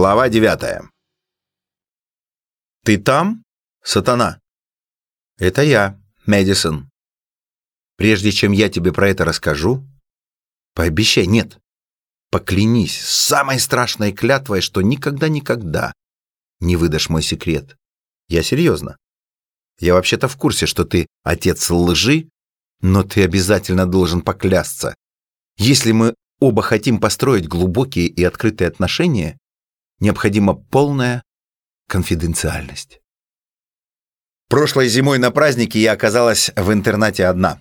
Глава девятая. «Ты там, сатана?» «Это я, Мэдисон. Прежде чем я тебе про это расскажу, пообещай, нет, поклянись самой страшной клятвой, что никогда-никогда не выдашь мой секрет. Я серьезно. Я вообще-то в курсе, что ты отец лжи, но ты обязательно должен поклясться. Если мы оба хотим построить глубокие и открытые отношения, необходима полная конфиденциальность. Прошлой зимой на празднике я оказалась в интернате одна.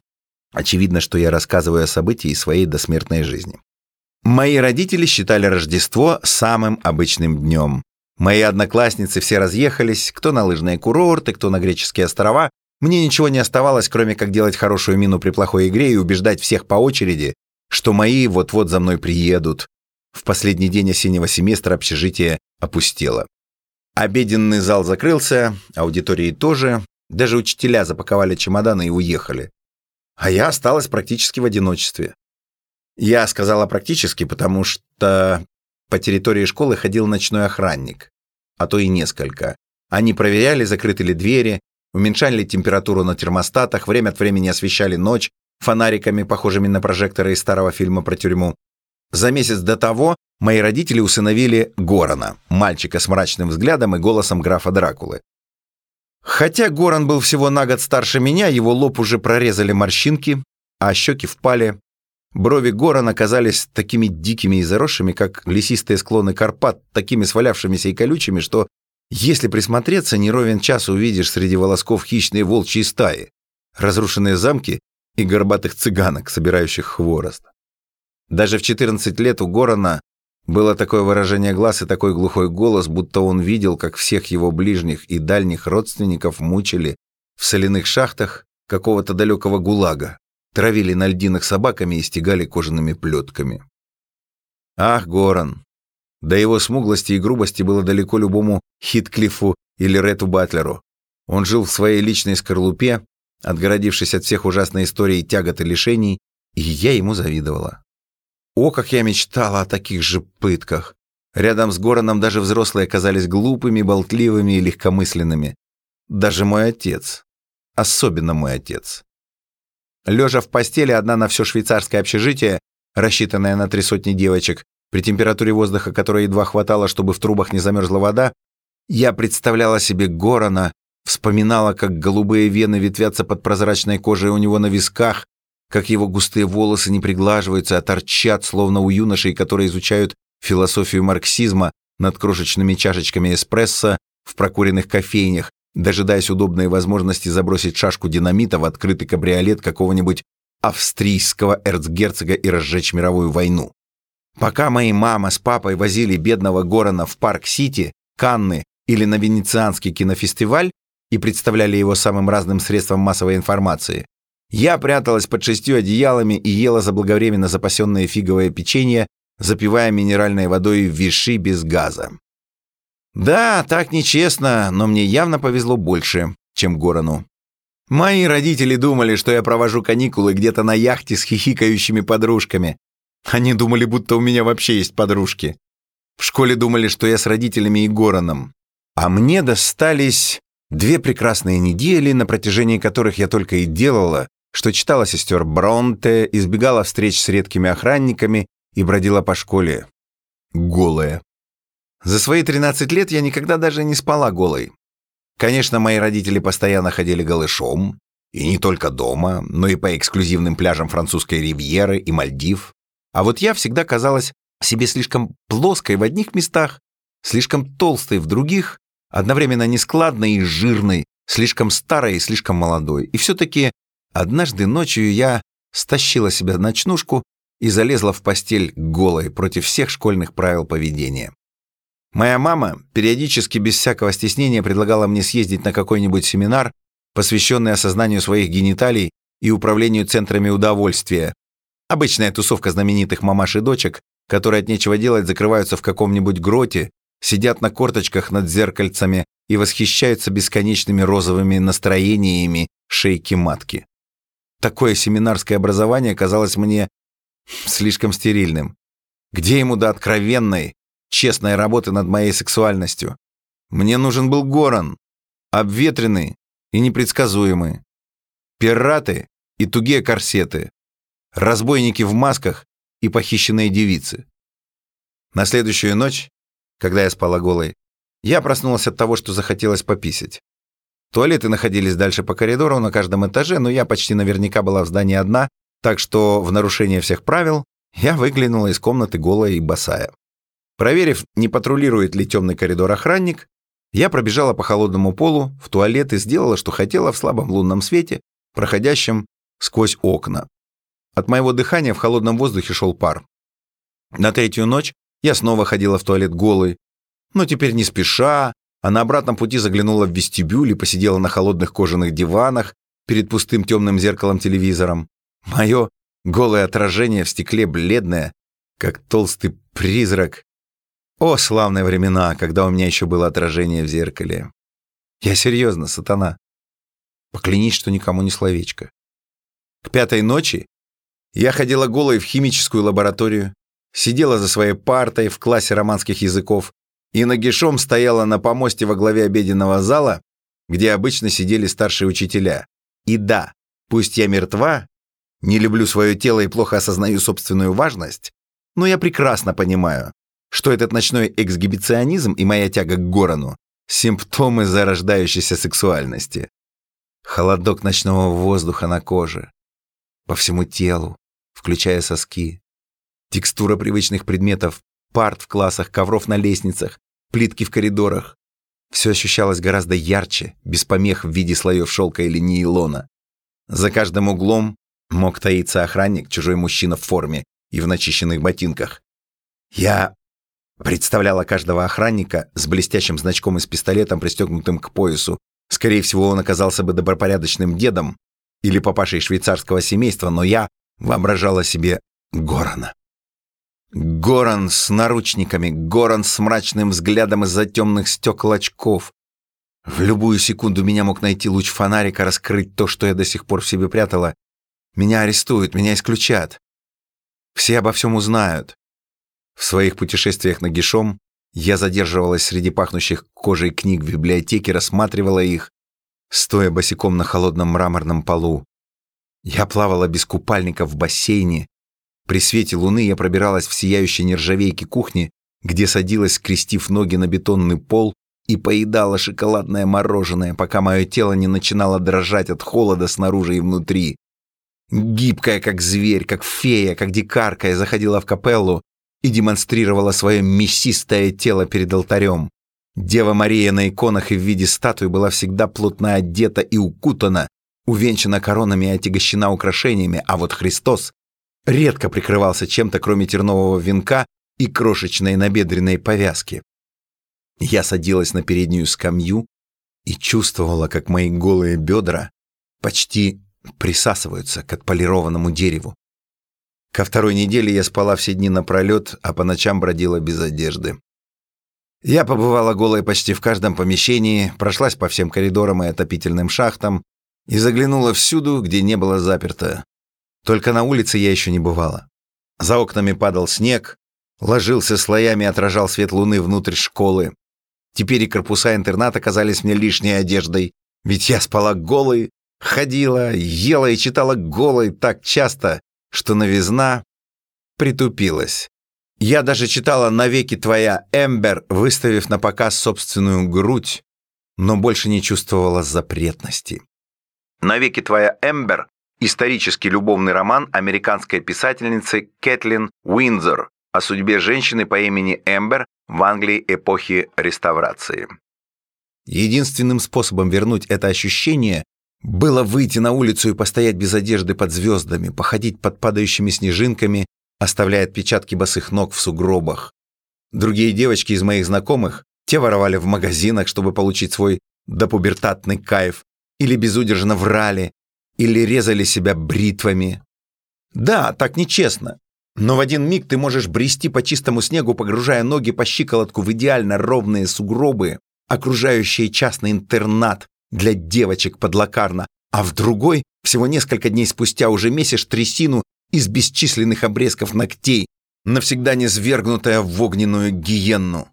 Очевидно, что я рассказываю о событии своей досмертной жизни. Мои родители считали Рождество самым обычным днем. Мои одноклассницы все разъехались, кто на лыжные курорты, кто на греческие острова. Мне ничего не оставалось, кроме как делать хорошую мину при плохой игре и убеждать всех по очереди, что мои вот-вот за мной приедут, в последний день осеннего семестра общежитие опустело. Обеденный зал закрылся, аудитории тоже, даже учителя запаковали чемоданы и уехали. А я осталась практически в одиночестве. Я сказала практически, потому что по территории школы ходил ночной охранник, а то и несколько. Они проверяли, закрыты ли двери, уменьшали температуру на термостатах, время от времени освещали ночь фонариками, похожими на прожекторы из старого фильма про тюрьму. За месяц до того мои родители усыновили Горана, мальчика с мрачным взглядом и голосом графа Дракулы. Хотя Горан был всего на год старше меня, его лоб уже прорезали морщинки, а щеки впали. Брови Горана казались такими дикими и заросшими, как лесистые склоны Карпат, такими свалявшимися и колючими, что, если присмотреться, не ровен час увидишь среди волосков хищные волчьи стаи, разрушенные замки и горбатых цыганок, собирающих хворост. Даже в 14 лет у Горана было такое выражение глаз и такой глухой голос, будто он видел, как всех его ближних и дальних родственников мучили в соляных шахтах какого-то далекого гулага, травили на льдинах собаками и стегали кожаными плетками. Ах, Горан! До его смуглости и грубости было далеко любому Хитклифу или Рету Батлеру. Он жил в своей личной скорлупе, отгородившись от всех ужасной историй тягот и лишений, и я ему завидовала. О, как я мечтала о таких же пытках! Рядом с Гораном даже взрослые оказались глупыми, болтливыми и легкомысленными. Даже мой отец. Особенно мой отец. Лежа в постели одна на все швейцарское общежитие, рассчитанное на три сотни девочек, при температуре воздуха, которой едва хватало, чтобы в трубах не замерзла вода, я представляла себе Горана, вспоминала, как голубые вены ветвятся под прозрачной кожей у него на висках, как его густые волосы не приглаживаются, а торчат, словно у юношей, которые изучают философию марксизма над крошечными чашечками эспрессо в прокуренных кофейнях, дожидаясь удобной возможности забросить шашку динамита в открытый кабриолет какого-нибудь австрийского эрцгерцога и разжечь мировую войну. Пока мои мама с папой возили бедного Горана в Парк-Сити, Канны или на Венецианский кинофестиваль и представляли его самым разным средством массовой информации, я пряталась под шестью одеялами и ела заблаговременно запасенное фиговое печенье, запивая минеральной водой виши без газа. Да, так нечестно, но мне явно повезло больше, чем Горану. Мои родители думали, что я провожу каникулы где-то на яхте с хихикающими подружками. Они думали, будто у меня вообще есть подружки. В школе думали, что я с родителями и Гораном. А мне достались две прекрасные недели, на протяжении которых я только и делала, что читала сестер Бронте, избегала встреч с редкими охранниками и бродила по школе голая. За свои 13 лет я никогда даже не спала голой. Конечно, мои родители постоянно ходили голышом, и не только дома, но и по эксклюзивным пляжам французской ривьеры и Мальдив. А вот я всегда казалась себе слишком плоской в одних местах, слишком толстой в других, одновременно нескладной и жирной, слишком старой и слишком молодой. И все-таки Однажды ночью я стащила себя ночнушку и залезла в постель голой против всех школьных правил поведения. Моя мама периодически без всякого стеснения предлагала мне съездить на какой-нибудь семинар, посвященный осознанию своих гениталий и управлению центрами удовольствия. Обычная тусовка знаменитых мамаш и дочек, которые от нечего делать закрываются в каком-нибудь гроте, сидят на корточках над зеркальцами и восхищаются бесконечными розовыми настроениями шейки матки. Такое семинарское образование казалось мне слишком стерильным. Где ему до откровенной, честной работы над моей сексуальностью. Мне нужен был Горан, обветренный и непредсказуемый. Пираты и тугие корсеты, разбойники в масках и похищенные девицы. На следующую ночь, когда я спала голой, я проснулась от того, что захотелось пописать. Туалеты находились дальше по коридору на каждом этаже, но я почти наверняка была в здании одна, так что в нарушение всех правил я выглянула из комнаты голая и босая. Проверив, не патрулирует ли темный коридор охранник, я пробежала по холодному полу в туалет и сделала, что хотела в слабом лунном свете, проходящем сквозь окна. От моего дыхания в холодном воздухе шел пар. На третью ночь я снова ходила в туалет голой, но теперь не спеша, а на обратном пути заглянула в вестибюль и посидела на холодных кожаных диванах перед пустым темным зеркалом-телевизором. Мое голое отражение в стекле бледное, как толстый призрак. О, славные времена, когда у меня еще было отражение в зеркале. Я серьезно, сатана. Поклянись, что никому не словечко. К пятой ночи я ходила голой в химическую лабораторию, сидела за своей партой в классе романских языков и нагишом стояла на помосте во главе обеденного зала, где обычно сидели старшие учителя. И да, пусть я мертва, не люблю свое тело и плохо осознаю собственную важность, но я прекрасно понимаю, что этот ночной эксгибиционизм и моя тяга к Горану – симптомы зарождающейся сексуальности. Холодок ночного воздуха на коже, по всему телу, включая соски. Текстура привычных предметов, парт в классах, ковров на лестницах, плитки в коридорах. Все ощущалось гораздо ярче, без помех в виде слоев шелка или нейлона. За каждым углом мог таиться охранник, чужой мужчина в форме и в начищенных ботинках. Я представляла каждого охранника с блестящим значком и с пистолетом, пристегнутым к поясу. Скорее всего, он оказался бы добропорядочным дедом, или папашей швейцарского семейства, но я воображала себе Горана. Горан с наручниками, Горан с мрачным взглядом из-за темных стекол очков. В любую секунду меня мог найти луч фонарика, раскрыть то, что я до сих пор в себе прятала. Меня арестуют, меня исключат. Все обо всем узнают. В своих путешествиях на Гишом я задерживалась среди пахнущих кожей книг в библиотеке, рассматривала их, стоя босиком на холодном мраморном полу. Я плавала без купальника в бассейне. При свете луны я пробиралась в сияющей нержавейке кухни, где садилась, скрестив ноги на бетонный пол и поедала шоколадное мороженое, пока мое тело не начинало дрожать от холода снаружи и внутри. Гибкая, как зверь, как фея, как дикарка, я заходила в капеллу и демонстрировала свое мясистое тело перед алтарем. Дева Мария на иконах и в виде статуи была всегда плотно одета и укутана, увенчана коронами и отягощена украшениями, а вот Христос редко прикрывался чем-то, кроме тернового венка и крошечной набедренной повязки. Я садилась на переднюю скамью и чувствовала, как мои голые бедра почти присасываются к отполированному дереву. Ко второй неделе я спала все дни напролет, а по ночам бродила без одежды. Я побывала голой почти в каждом помещении, прошлась по всем коридорам и отопительным шахтам и заглянула всюду, где не было заперто. Только на улице я еще не бывала. За окнами падал снег, ложился слоями и отражал свет луны внутрь школы. Теперь и корпуса интерната казались мне лишней одеждой, ведь я спала голой, ходила, ела и читала голой так часто, что новизна притупилась. Я даже читала «Навеки твоя Эмбер», выставив на показ собственную грудь, но больше не чувствовала запретности. «Навеки твоя Эмбер» — исторический любовный роман американской писательницы Кэтлин Уинзор о судьбе женщины по имени Эмбер в Англии эпохи реставрации. Единственным способом вернуть это ощущение было выйти на улицу и постоять без одежды под звездами, походить под падающими снежинками оставляя отпечатки босых ног в сугробах. Другие девочки из моих знакомых, те воровали в магазинах, чтобы получить свой допубертатный кайф, или безудержно врали, или резали себя бритвами. Да, так нечестно. Но в один миг ты можешь брести по чистому снегу, погружая ноги по щиколотку в идеально ровные сугробы, окружающие частный интернат для девочек под Лакарно, а в другой, всего несколько дней спустя, уже месишь трясину из бесчисленных обрезков ногтей, навсегда не свергнутая в огненную гиенну.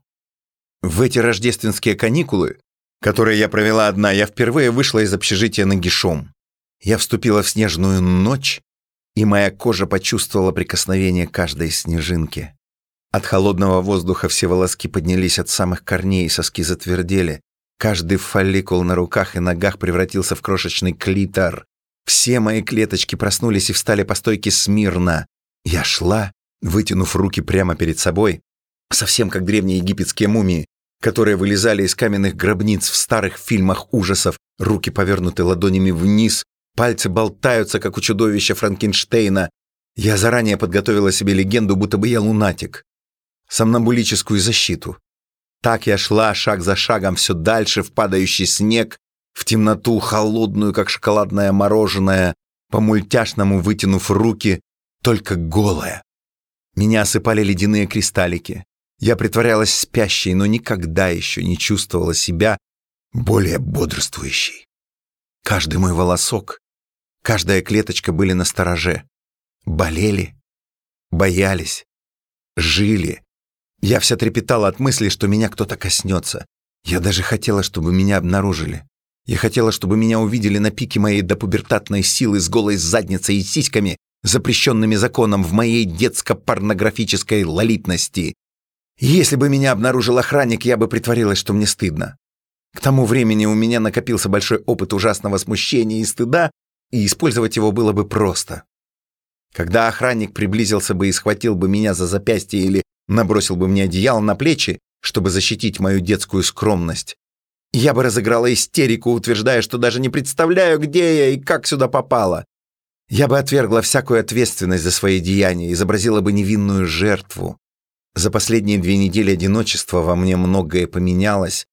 В эти рождественские каникулы, которые я провела одна, я впервые вышла из общежития нагишом. Я вступила в снежную ночь, и моя кожа почувствовала прикосновение каждой снежинки. От холодного воздуха все волоски поднялись от самых корней, соски затвердели. Каждый фолликул на руках и ногах превратился в крошечный клитор. Все мои клеточки проснулись и встали по стойке смирно. Я шла, вытянув руки прямо перед собой, совсем как древние египетские мумии, которые вылезали из каменных гробниц в старых фильмах ужасов, руки повернуты ладонями вниз, пальцы болтаются, как у чудовища Франкенштейна. Я заранее подготовила себе легенду, будто бы я лунатик. Сомнамбулическую защиту. Так я шла шаг за шагом все дальше в падающий снег, в темноту холодную, как шоколадное мороженое, по мультяшному вытянув руки, только голая. Меня осыпали ледяные кристаллики. Я притворялась спящей, но никогда еще не чувствовала себя более бодрствующей. Каждый мой волосок, каждая клеточка были на стороже. Болели, боялись, жили. Я вся трепетала от мысли, что меня кто-то коснется. Я даже хотела, чтобы меня обнаружили. Я хотела, чтобы меня увидели на пике моей допубертатной силы с голой задницей и сиськами, запрещенными законом в моей детско-порнографической лолитности. Если бы меня обнаружил охранник, я бы притворилась, что мне стыдно. К тому времени у меня накопился большой опыт ужасного смущения и стыда, и использовать его было бы просто. Когда охранник приблизился бы и схватил бы меня за запястье или набросил бы мне одеяло на плечи, чтобы защитить мою детскую скромность, я бы разыграла истерику, утверждая, что даже не представляю, где я и как сюда попала. Я бы отвергла всякую ответственность за свои деяния, изобразила бы невинную жертву, за последние две недели одиночества во мне многое поменялось,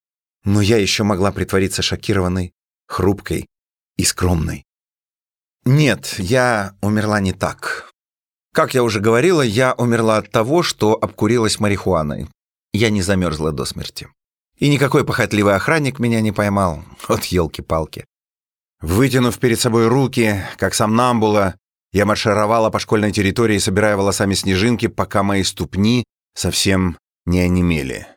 но я еще могла притвориться шокированной, хрупкой и скромной. Нет, я умерла не так. Как я уже говорила, я умерла от того, что обкурилась марихуаной. Я не замерзла до смерти. И никакой похотливый охранник меня не поймал. Вот елки-палки. Вытянув перед собой руки, как сам Намбула, я маршировала по школьной территории, собирая волосами снежинки, пока мои ступни совсем не онемели.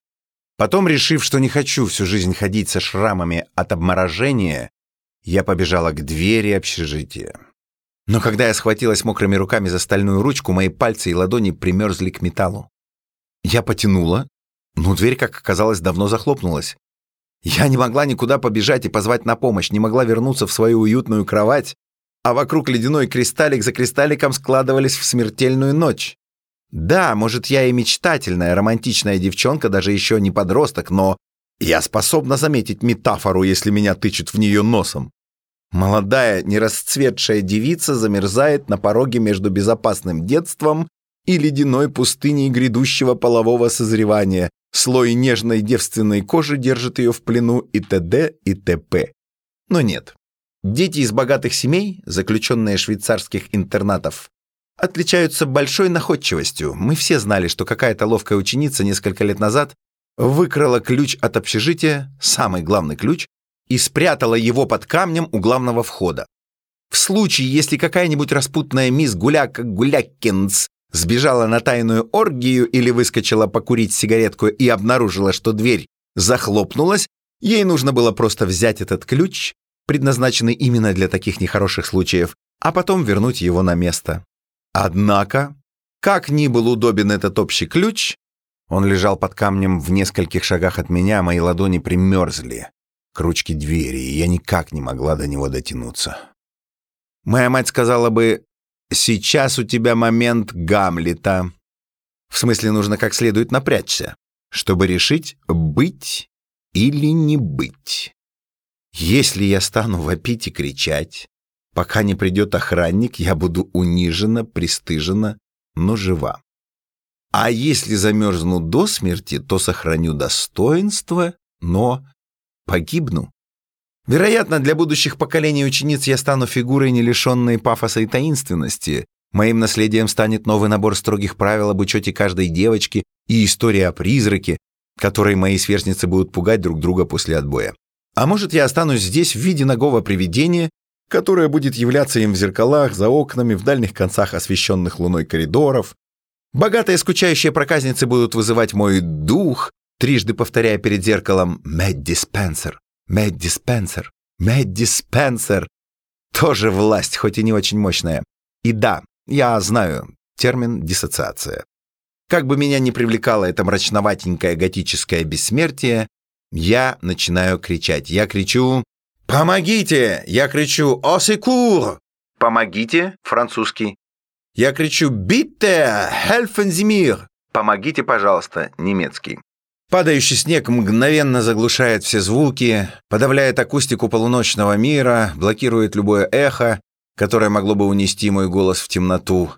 Потом, решив, что не хочу всю жизнь ходить со шрамами от обморожения, я побежала к двери общежития. Но когда я схватилась мокрыми руками за стальную ручку, мои пальцы и ладони примерзли к металлу. Я потянула, но дверь, как оказалось, давно захлопнулась. Я не могла никуда побежать и позвать на помощь, не могла вернуться в свою уютную кровать, а вокруг ледяной кристаллик за кристалликом складывались в смертельную ночь. Да, может, я и мечтательная, романтичная девчонка, даже еще не подросток, но я способна заметить метафору, если меня тычут в нее носом. Молодая, нерасцветшая девица замерзает на пороге между безопасным детством и ледяной пустыней грядущего полового созревания. Слой нежной девственной кожи держит ее в плену и т.д. и т.п. Но нет. Дети из богатых семей, заключенные швейцарских интернатов, отличаются большой находчивостью. Мы все знали, что какая-то ловкая ученица несколько лет назад выкрала ключ от общежития, самый главный ключ, и спрятала его под камнем у главного входа. В случае, если какая-нибудь распутная мисс Гуляка Гуляккинс сбежала на тайную оргию или выскочила покурить сигаретку и обнаружила, что дверь захлопнулась, ей нужно было просто взять этот ключ, предназначенный именно для таких нехороших случаев, а потом вернуть его на место. Однако, как ни был удобен этот общий ключ, он лежал под камнем в нескольких шагах от меня, мои ладони примерзли к ручке двери, и я никак не могла до него дотянуться. Моя мать сказала бы, «Сейчас у тебя момент Гамлета». В смысле, нужно как следует напрячься, чтобы решить, быть или не быть. Если я стану вопить и кричать, Пока не придет охранник, я буду унижена, пристыжена, но жива. А если замерзну до смерти, то сохраню достоинство, но погибну. Вероятно, для будущих поколений учениц я стану фигурой, не лишенной пафоса и таинственности. Моим наследием станет новый набор строгих правил об учете каждой девочки и история о призраке, которой мои сверстницы будут пугать друг друга после отбоя. А может, я останусь здесь в виде ногого привидения которая будет являться им в зеркалах, за окнами, в дальних концах освещенных луной коридоров, Богатые скучающие проказницы будут вызывать мой дух, трижды повторяя перед зеркалом «Мэдди Спенсер, Мэдди Спенсер, Мэдди Спенсер». Тоже власть, хоть и не очень мощная. И да, я знаю термин «диссоциация». Как бы меня ни привлекало это мрачноватенькое готическое бессмертие, я начинаю кричать. Я кричу «Помогите!» Я кричу «Осекур!» «Помогите!» французский. Я кричу «Bitte! Helfen Sie mir!» «Помогите, пожалуйста!» немецкий. Падающий снег мгновенно заглушает все звуки, подавляет акустику полуночного мира, блокирует любое эхо, которое могло бы унести мой голос в темноту.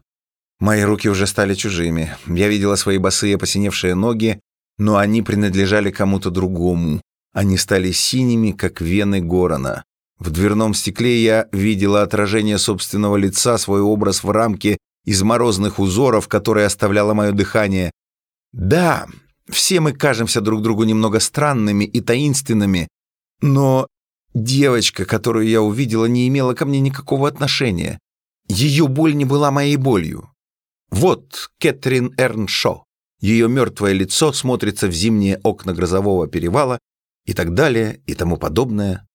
Мои руки уже стали чужими. Я видела свои босые посиневшие ноги, но они принадлежали кому-то другому. Они стали синими, как вены Горона. В дверном стекле я видела отражение собственного лица, свой образ в рамке из морозных узоров, которые оставляло мое дыхание. Да, все мы кажемся друг другу немного странными и таинственными, но девочка, которую я увидела, не имела ко мне никакого отношения. Ее боль не была моей болью. Вот Кэтрин Эрншо. Ее мертвое лицо смотрится в зимние окна грозового перевала и так далее и тому подобное.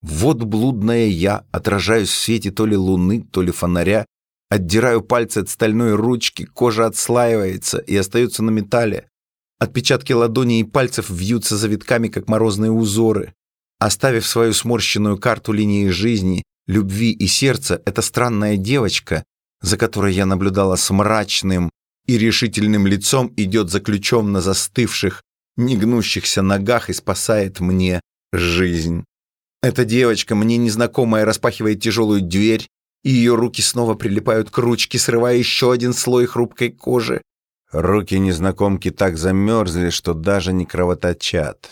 Вот блудная я, отражаюсь в свете то ли луны, то ли фонаря, отдираю пальцы от стальной ручки, кожа отслаивается и остается на металле. Отпечатки ладоней и пальцев вьются завитками, как морозные узоры. Оставив свою сморщенную карту линии жизни, любви и сердца, эта странная девочка за которой я наблюдала с мрачным и решительным лицом, идет за ключом на застывших, негнущихся ногах и спасает мне жизнь. Эта девочка, мне незнакомая, распахивает тяжелую дверь, и ее руки снова прилипают к ручке, срывая еще один слой хрупкой кожи. Руки незнакомки так замерзли, что даже не кровоточат.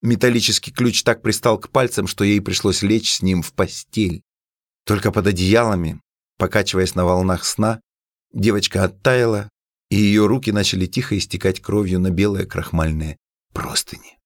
Металлический ключ так пристал к пальцам, что ей пришлось лечь с ним в постель. Только под одеялами Покачиваясь на волнах сна, девочка оттаяла, и ее руки начали тихо истекать кровью на белые крахмальные простыни.